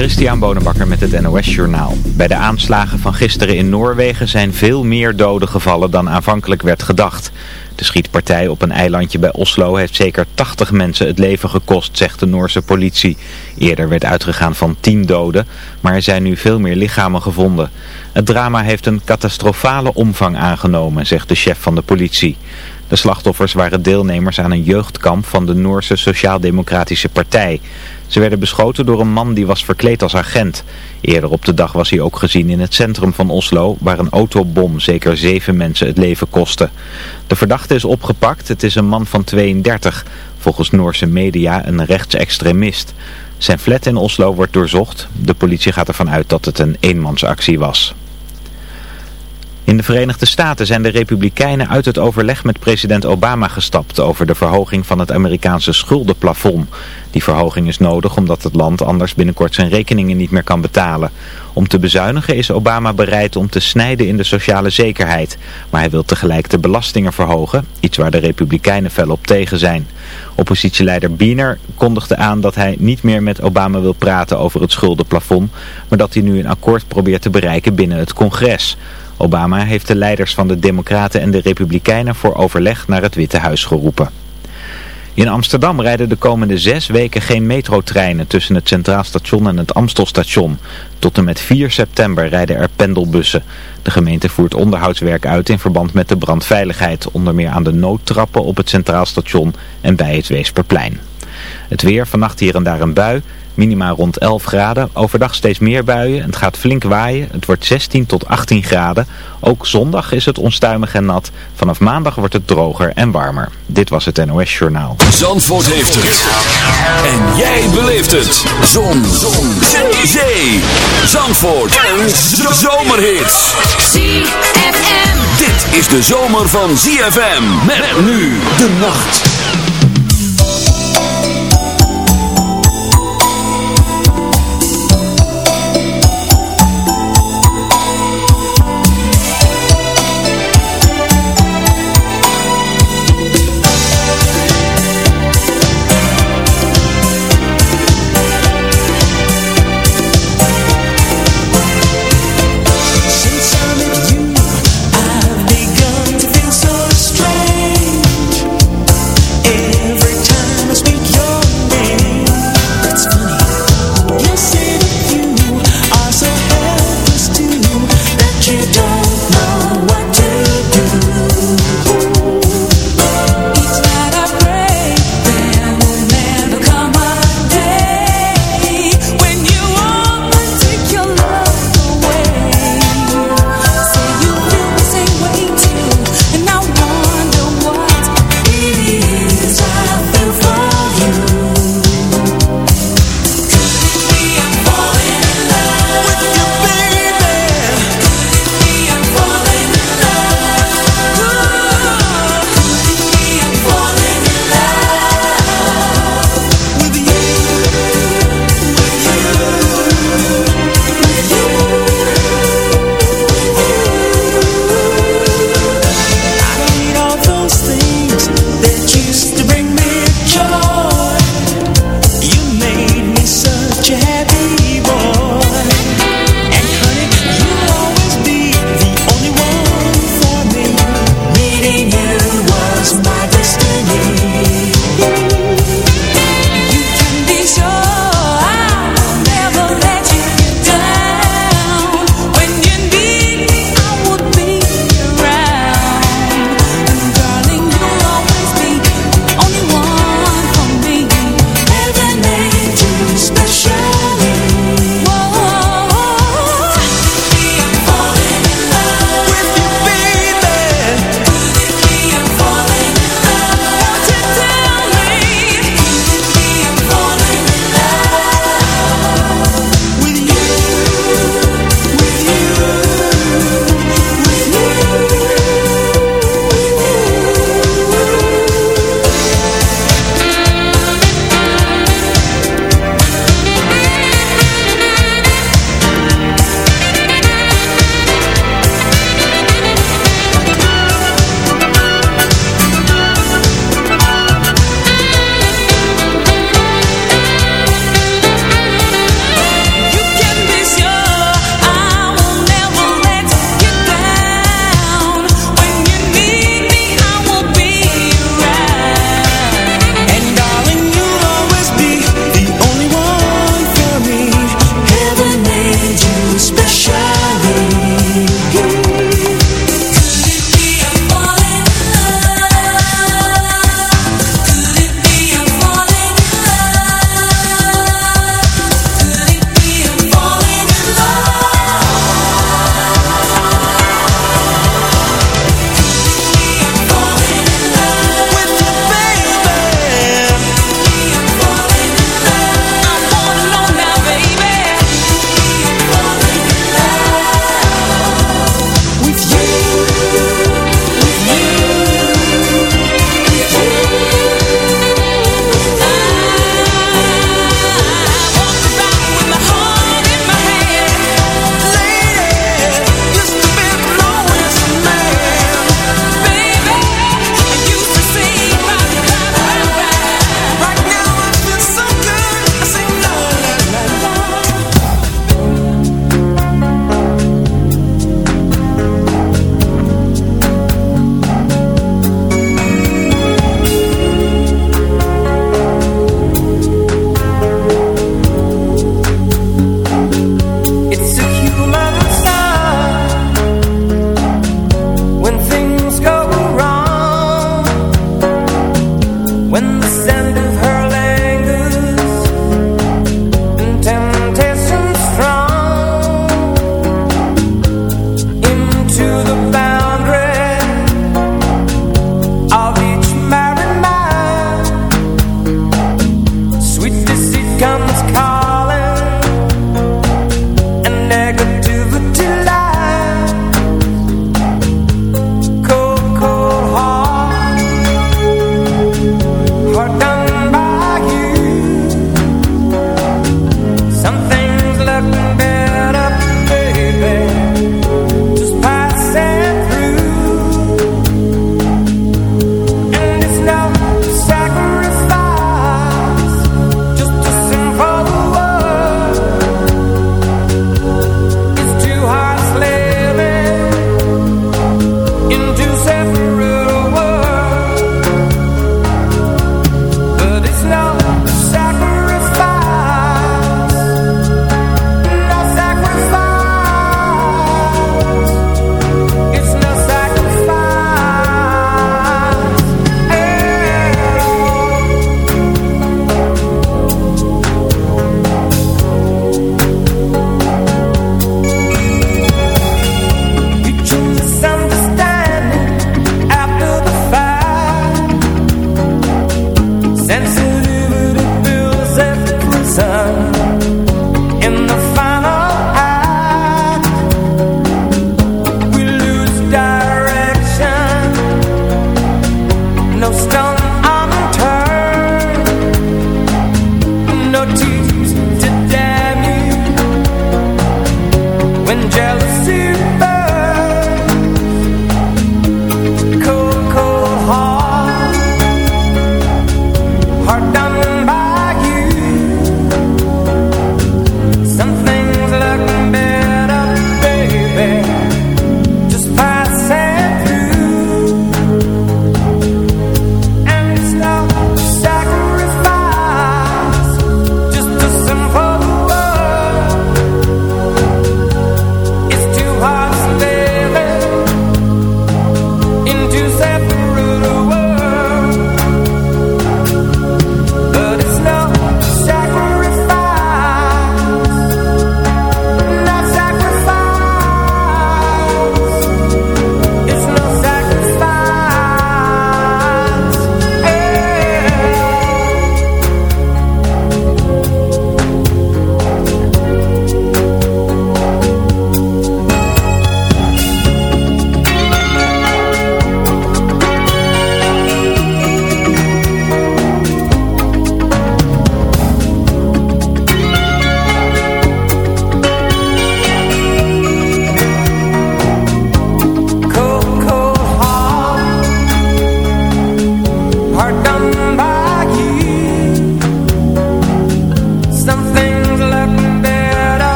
Christian Bonenbakker met het NOS Journaal. Bij de aanslagen van gisteren in Noorwegen zijn veel meer doden gevallen dan aanvankelijk werd gedacht. De schietpartij op een eilandje bij Oslo heeft zeker 80 mensen het leven gekost, zegt de Noorse politie. Eerder werd uitgegaan van 10 doden, maar er zijn nu veel meer lichamen gevonden. Het drama heeft een catastrofale omvang aangenomen, zegt de chef van de politie. De slachtoffers waren deelnemers aan een jeugdkamp van de Noorse Sociaal-Democratische Partij. Ze werden beschoten door een man die was verkleed als agent. Eerder op de dag was hij ook gezien in het centrum van Oslo, waar een autobom zeker zeven mensen het leven kostte. De verdachte is opgepakt, het is een man van 32, volgens Noorse media een rechtsextremist. Zijn flat in Oslo wordt doorzocht. De politie gaat ervan uit dat het een eenmansactie was. In de Verenigde Staten zijn de Republikeinen uit het overleg met president Obama gestapt over de verhoging van het Amerikaanse schuldenplafond. Die verhoging is nodig omdat het land anders binnenkort zijn rekeningen niet meer kan betalen. Om te bezuinigen is Obama bereid om te snijden in de sociale zekerheid. Maar hij wil tegelijk de belastingen verhogen, iets waar de Republikeinen fel op tegen zijn. Oppositieleider Biener kondigde aan dat hij niet meer met Obama wil praten over het schuldenplafond, maar dat hij nu een akkoord probeert te bereiken binnen het congres. Obama heeft de leiders van de Democraten en de Republikeinen voor overleg naar het Witte Huis geroepen. In Amsterdam rijden de komende zes weken geen metrotreinen tussen het Centraal Station en het Amstelstation. Tot en met 4 september rijden er pendelbussen. De gemeente voert onderhoudswerk uit in verband met de brandveiligheid, onder meer aan de noodtrappen op het Centraal Station en bij het Weesperplein. Het weer, vannacht hier en daar een bui, Minima rond 11 graden. Overdag steeds meer buien. Het gaat flink waaien. Het wordt 16 tot 18 graden. Ook zondag is het onstuimig en nat. Vanaf maandag wordt het droger en warmer. Dit was het NOS Journaal. Zandvoort heeft het. En jij beleeft het. Zon. Zon. Zee. Zandvoort. En zomerhits. ZFM. Dit is de zomer van ZFM. Met nu de nacht.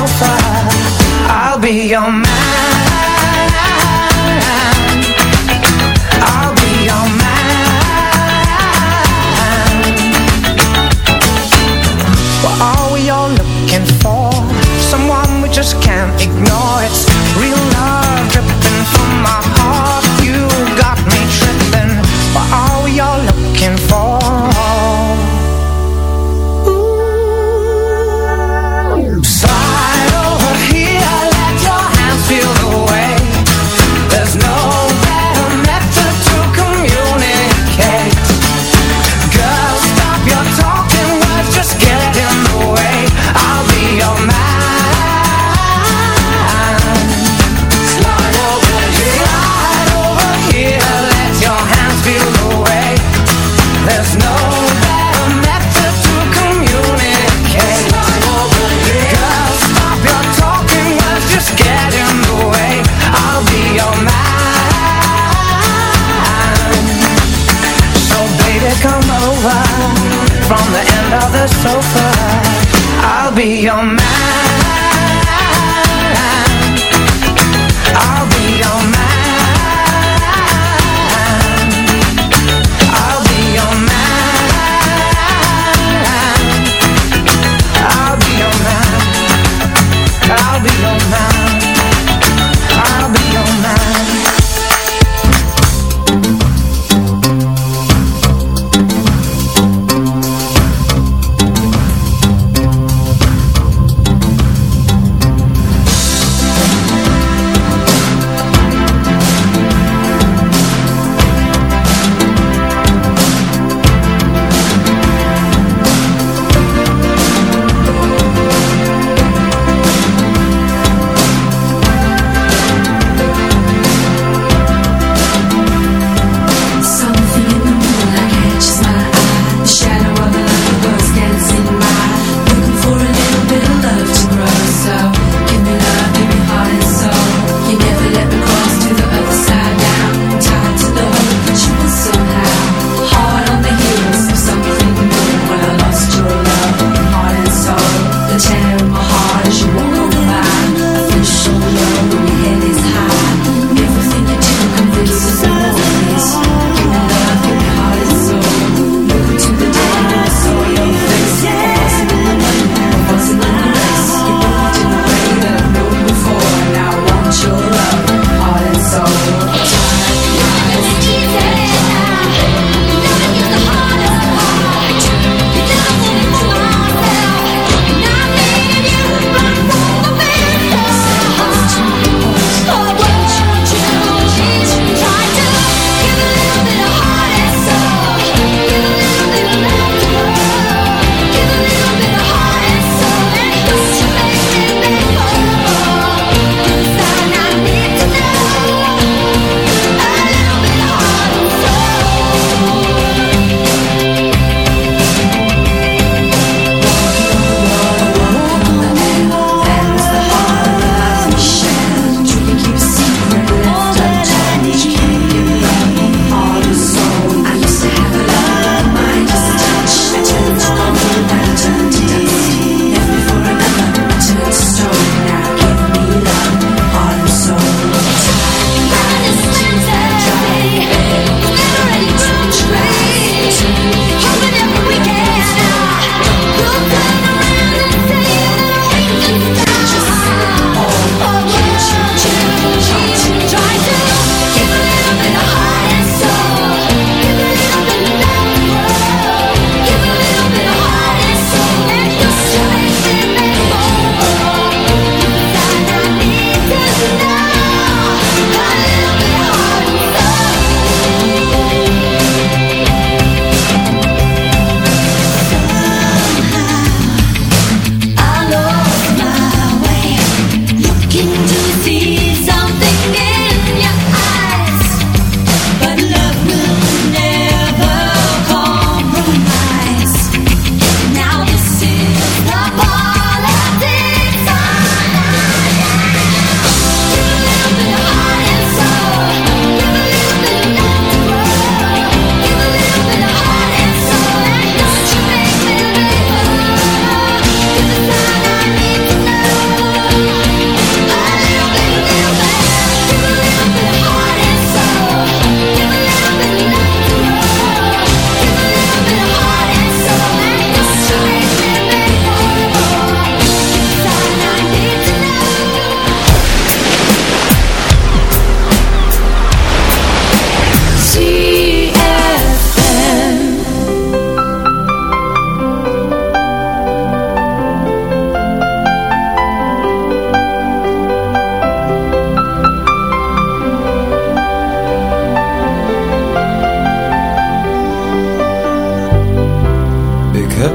The sofa. I'll be your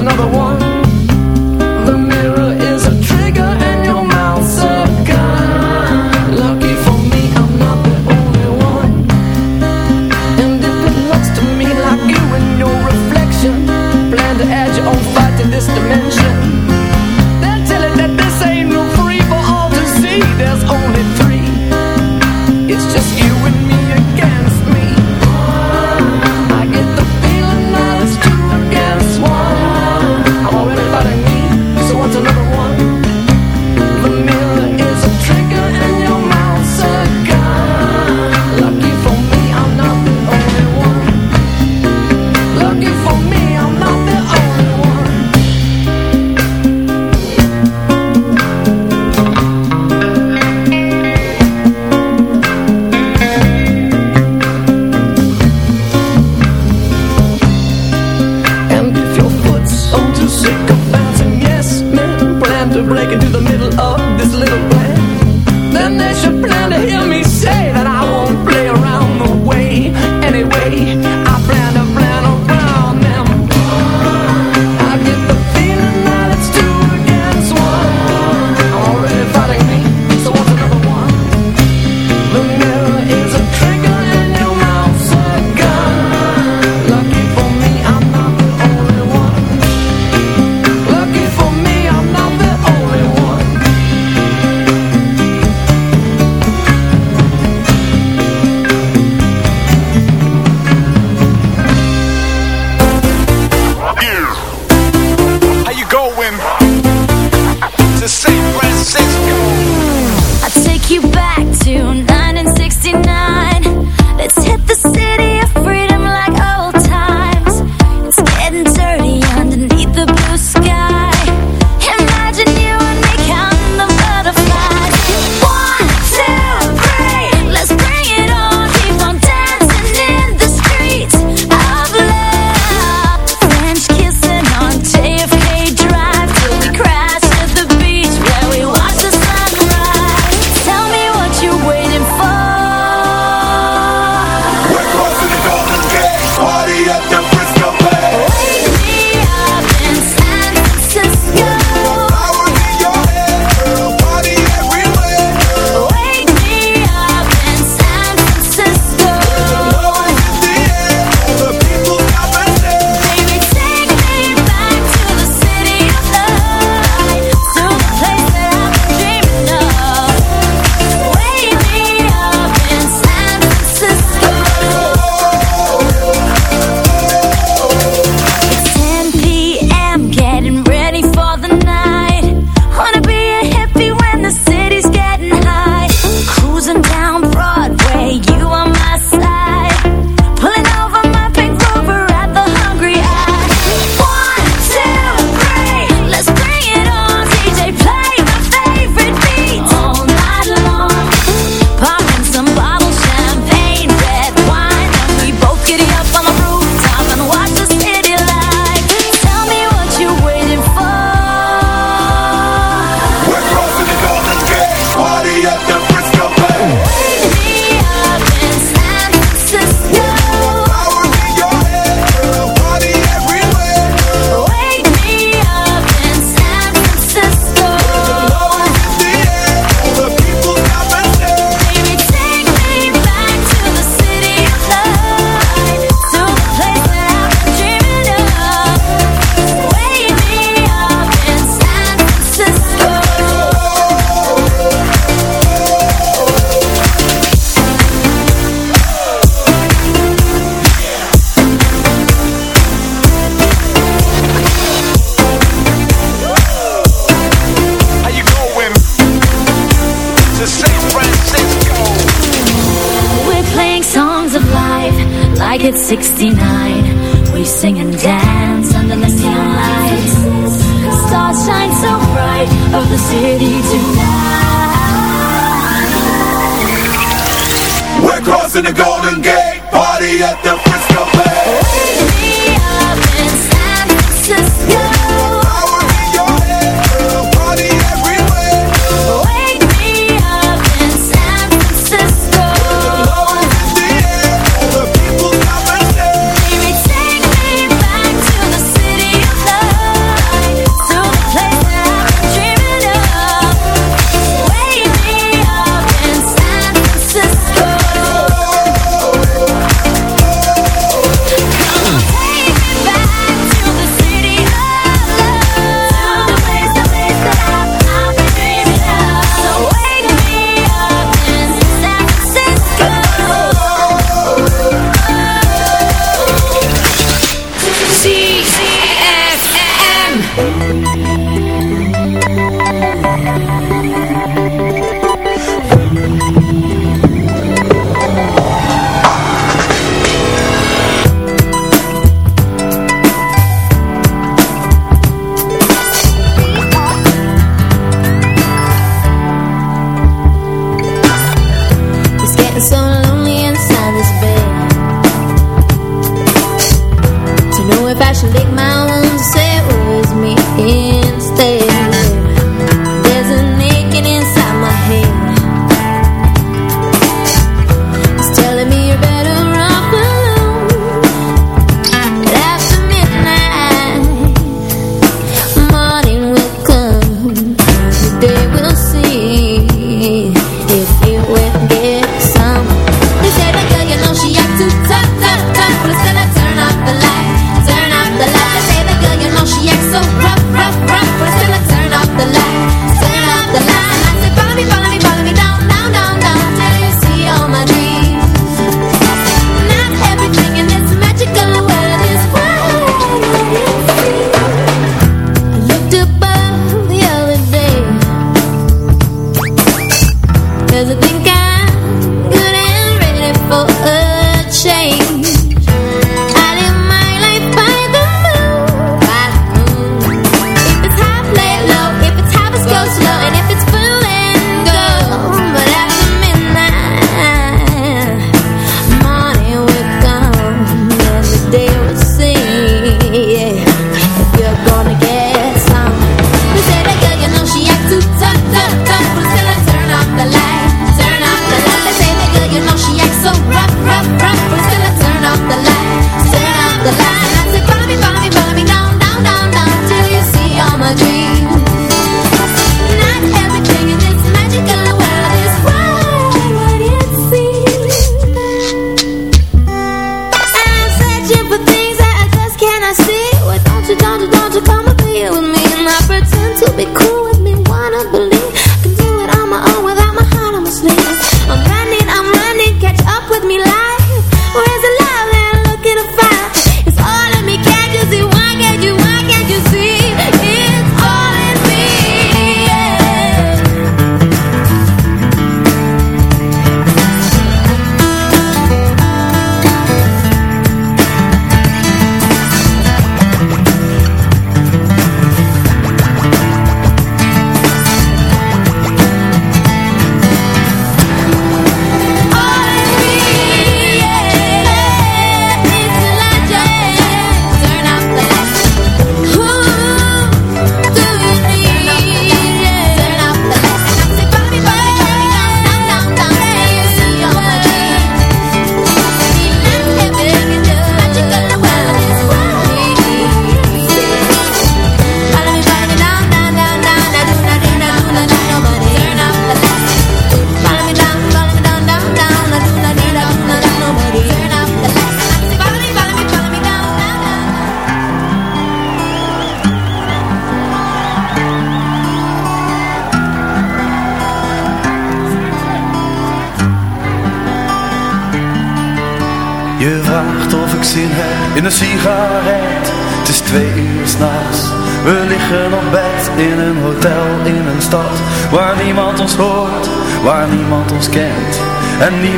Another one?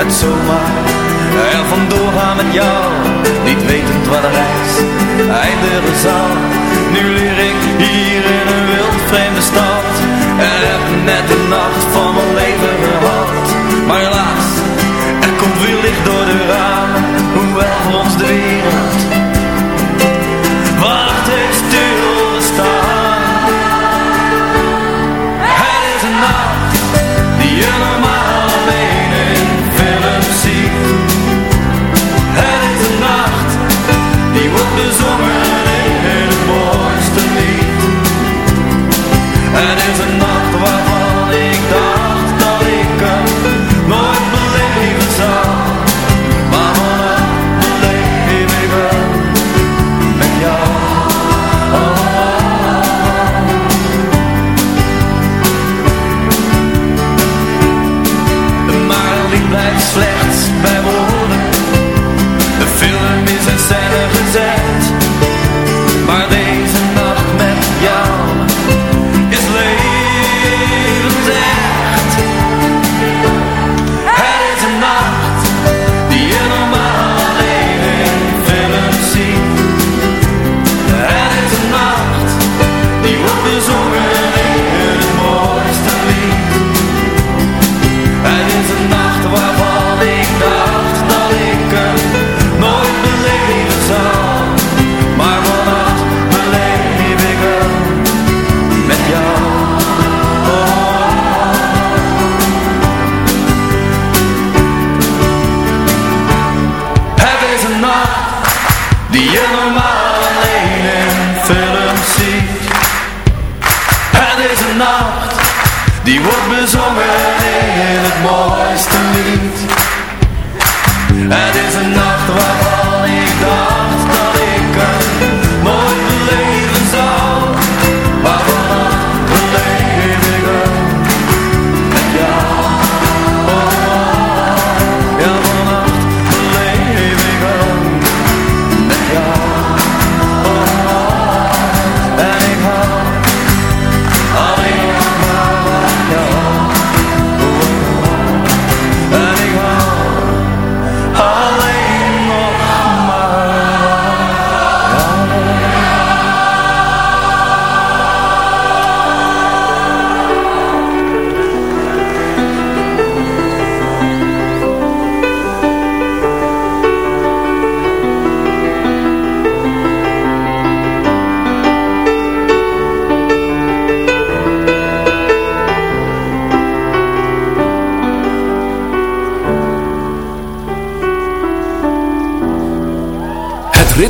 Het zomaar. Er vandoor gaan met jou Niet wetend waar de reis eindigen zal. Nu leer ik hier in een wild vreemde stad En heb net de nacht van mijn leven gehad. Maar helaas, er komt weer licht door de ramen Hoewel voor ons de wereld Het is een nacht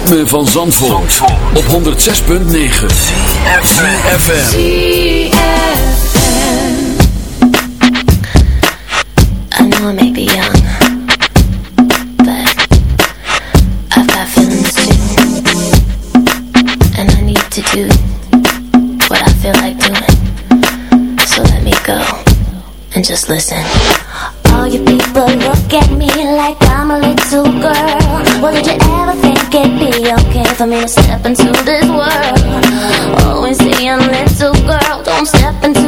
ritme van Zandvoort, op 106.9 FM. I know I may be young, but I've got feelings too. And I need to do what I feel like doing. So let me go and just listen. All you people look at me like I'm a little girl. Well, did you for me to step into this world? Always saying, little girl, don't step into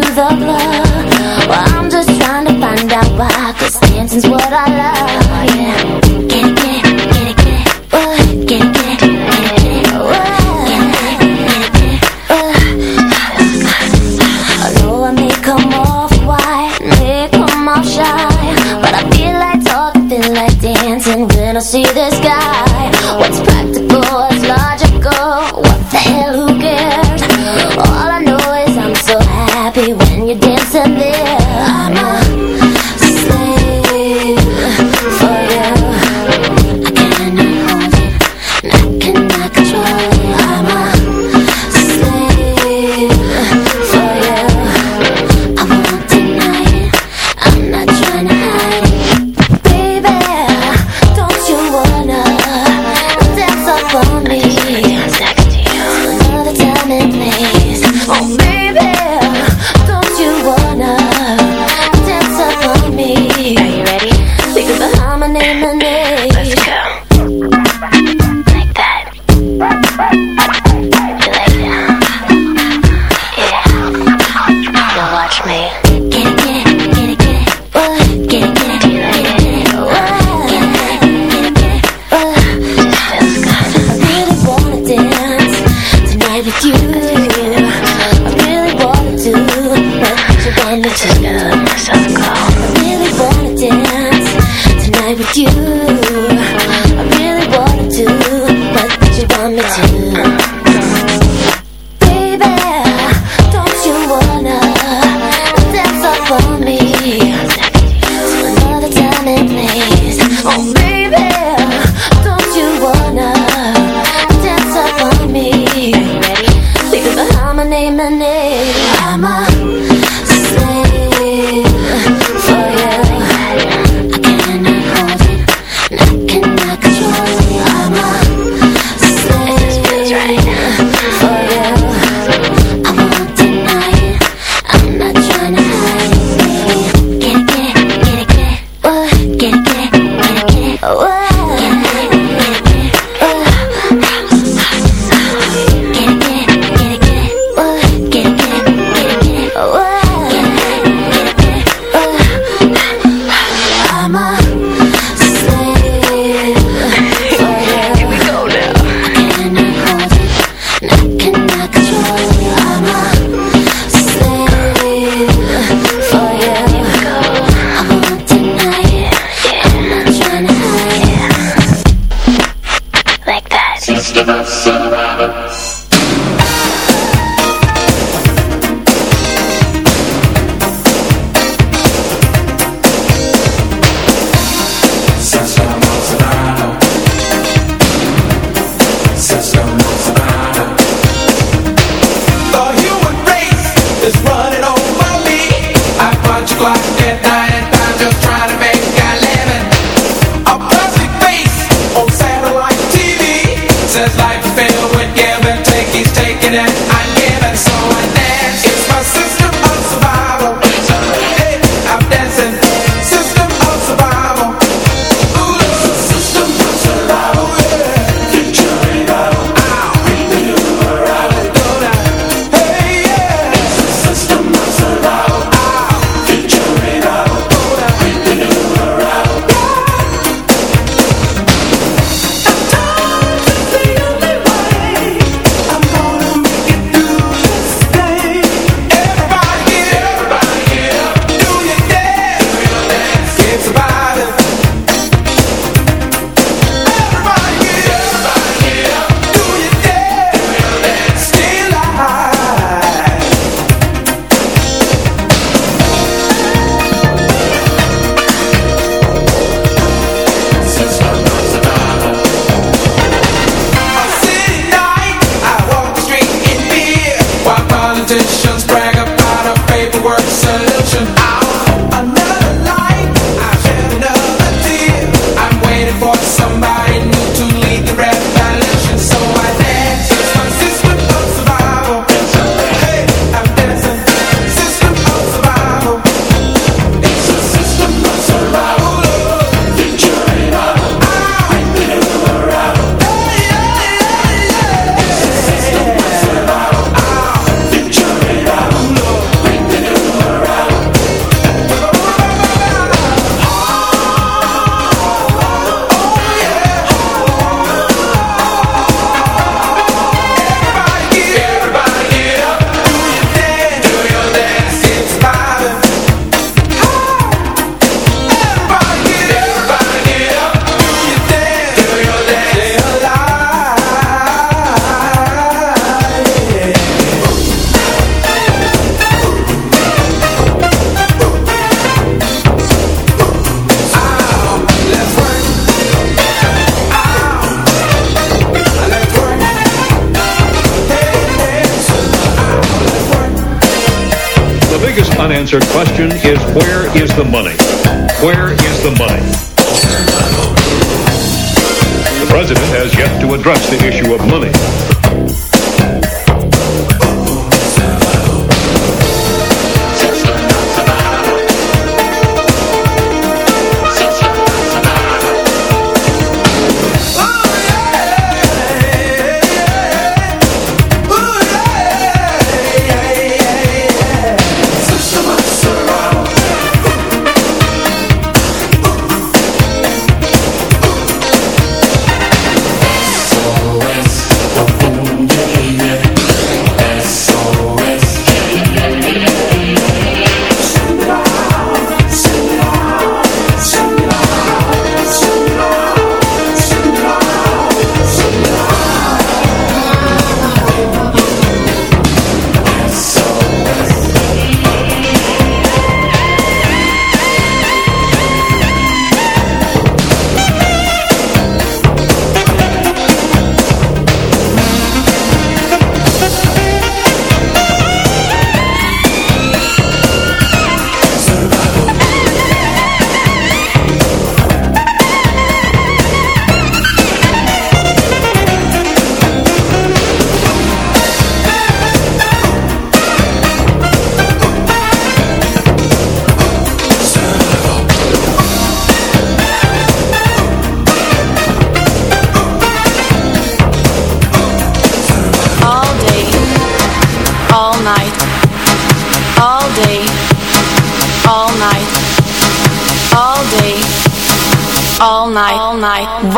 the money? Where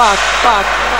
Fuck? Fuck.